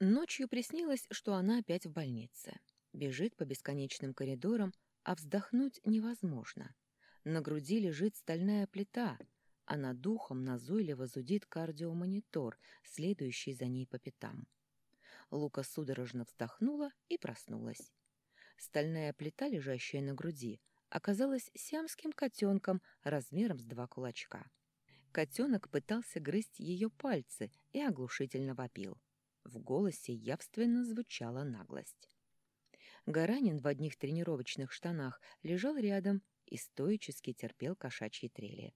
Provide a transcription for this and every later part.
Ночью приснилось, что она опять в больнице. Бежит по бесконечным коридорам, а вздохнуть невозможно. На груди лежит стальная плита, а над духом назойливо зудит кардиомонитор, следующий за ней по пятам. Лука судорожно вздохнула и проснулась. Стальная плита, лежащая на груди, оказалась сиамским котенком размером с два кулачка. Котенок пытался грызть ее пальцы и оглушительно вопил. В голосе явственно звучала наглость. Гаранин в одних тренировочных штанах лежал рядом и стоически терпел кошачьи трели.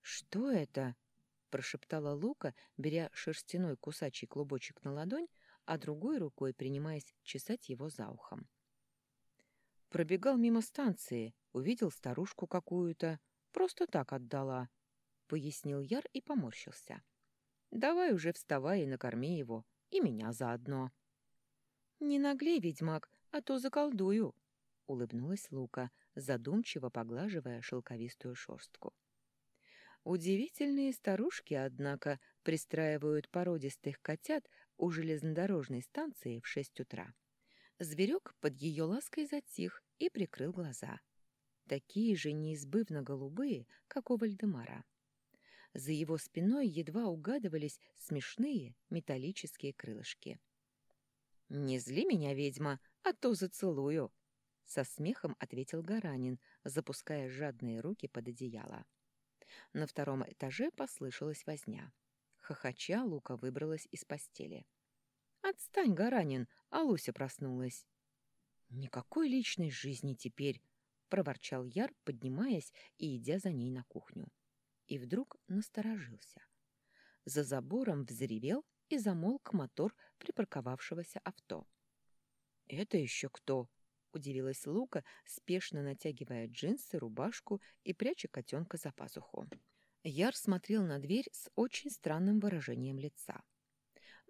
«Что это?» — прошептала Лука, беря шерстяной кусачий клубочек на ладонь, а другой рукой принимаясь чесать его за ухом. Пробегал мимо станции, увидел старушку какую-то, просто так отдала, — пояснил Яр и поморщился. «Давай уже вставай и накорми его, и меня заодно». «Не наглей, ведьмак, а то заколдую», — улыбнулась Лука, задумчиво поглаживая шелковистую шерстку. Удивительные старушки, однако, пристраивают породистых котят у железнодорожной станции в шесть утра. Зверек под ее лаской затих и прикрыл глаза. Такие же неизбывно голубые, как у Вальдемара. За его спиной едва угадывались смешные металлические крылышки. «Не зли меня, ведьма, а то зацелую!» Со смехом ответил Гаранин, запуская жадные руки под одеяло. На втором этаже послышалась возня. Хохоча Лука выбралась из постели. «Отстань, Гаранин, а Луся проснулась». «Никакой личной жизни теперь», — проворчал Яр, поднимаясь и идя за ней на кухню. И вдруг насторожился. За забором взревел и замолк мотор припарковавшегося авто. «Это еще кто?» удивилась Лука, спешно натягивая джинсы, рубашку и пряча котенка за пазуху. Яр смотрел на дверь с очень странным выражением лица.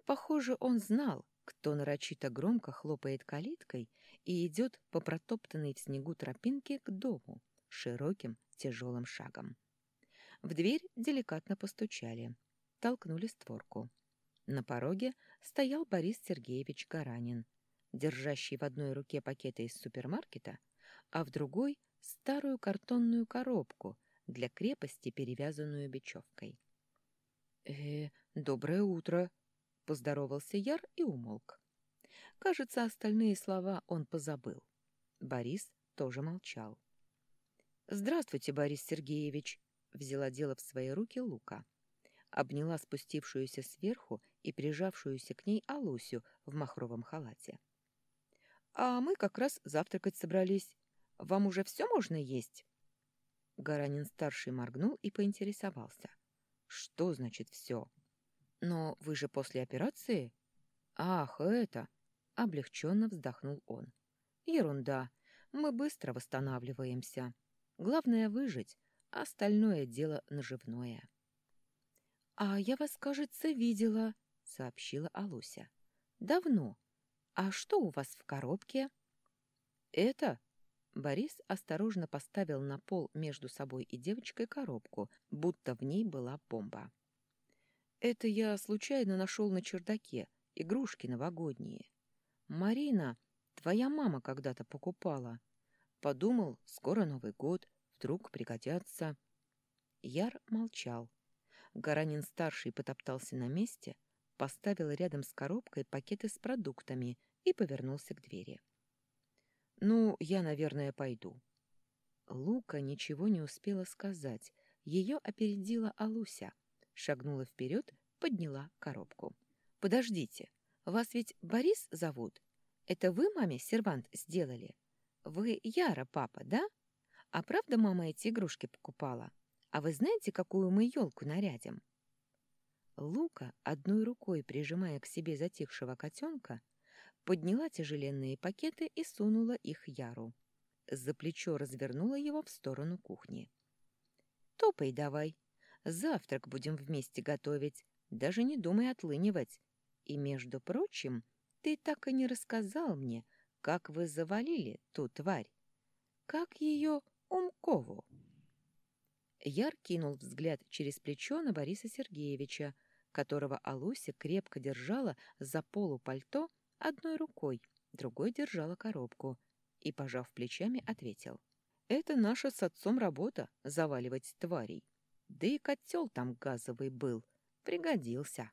Похоже, он знал, кто нарочито громко хлопает калиткой и идет по протоптанной в снегу тропинке к дому широким тяжелым шагом. В дверь деликатно постучали, толкнули створку. На пороге стоял Борис Сергеевич Гаранин, держащий в одной руке пакеты из супермаркета, а в другой — старую картонную коробку для крепости, перевязанную бечевкой. «Э, доброе утро!» — поздоровался Яр и умолк. Кажется, остальные слова он позабыл. Борис тоже молчал. «Здравствуйте, Борис Сергеевич!» — взяла дело в свои руки Лука. Обняла спустившуюся сверху и прижавшуюся к ней Алусю в махровом халате. А мы как раз завтракать собрались. Вам уже все можно есть?» Гаранин-старший моргнул и поинтересовался. «Что значит все? Но вы же после операции?» «Ах, это...» — облегченно вздохнул он. «Ерунда. Мы быстро восстанавливаемся. Главное — выжить, остальное дело наживное». «А я вас, кажется, видела», — сообщила Алуся. «Давно. «А что у вас в коробке?» «Это...» Борис осторожно поставил на пол между собой и девочкой коробку, будто в ней была бомба. «Это я случайно нашел на чердаке, игрушки новогодние. Марина, твоя мама когда-то покупала. Подумал, скоро Новый год, вдруг пригодятся». Яр молчал. Гаранин-старший потоптался на месте, поставил рядом с коробкой пакеты с продуктами и повернулся к двери. «Ну, я, наверное, пойду». Лука ничего не успела сказать. Ее опередила Алуся. Шагнула вперед, подняла коробку. «Подождите, вас ведь Борис зовут? Это вы маме сервант сделали? Вы Яра, папа, да? А правда мама эти игрушки покупала? А вы знаете, какую мы елку нарядим?» Лука, одной рукой прижимая к себе затихшего котенка, подняла тяжеленные пакеты и сунула их Яру. За плечо развернула его в сторону кухни. «Топай давай. Завтрак будем вместе готовить. Даже не думай отлынивать. И, между прочим, ты так и не рассказал мне, как вы завалили ту тварь. Как ее Умкову?» Яр кинул взгляд через плечо на Бориса Сергеевича, которого Алуся крепко держала за полу пальто одной рукой, другой держала коробку и, пожав плечами, ответил. «Это наша с отцом работа — заваливать тварей. Да и котел там газовый был, пригодился».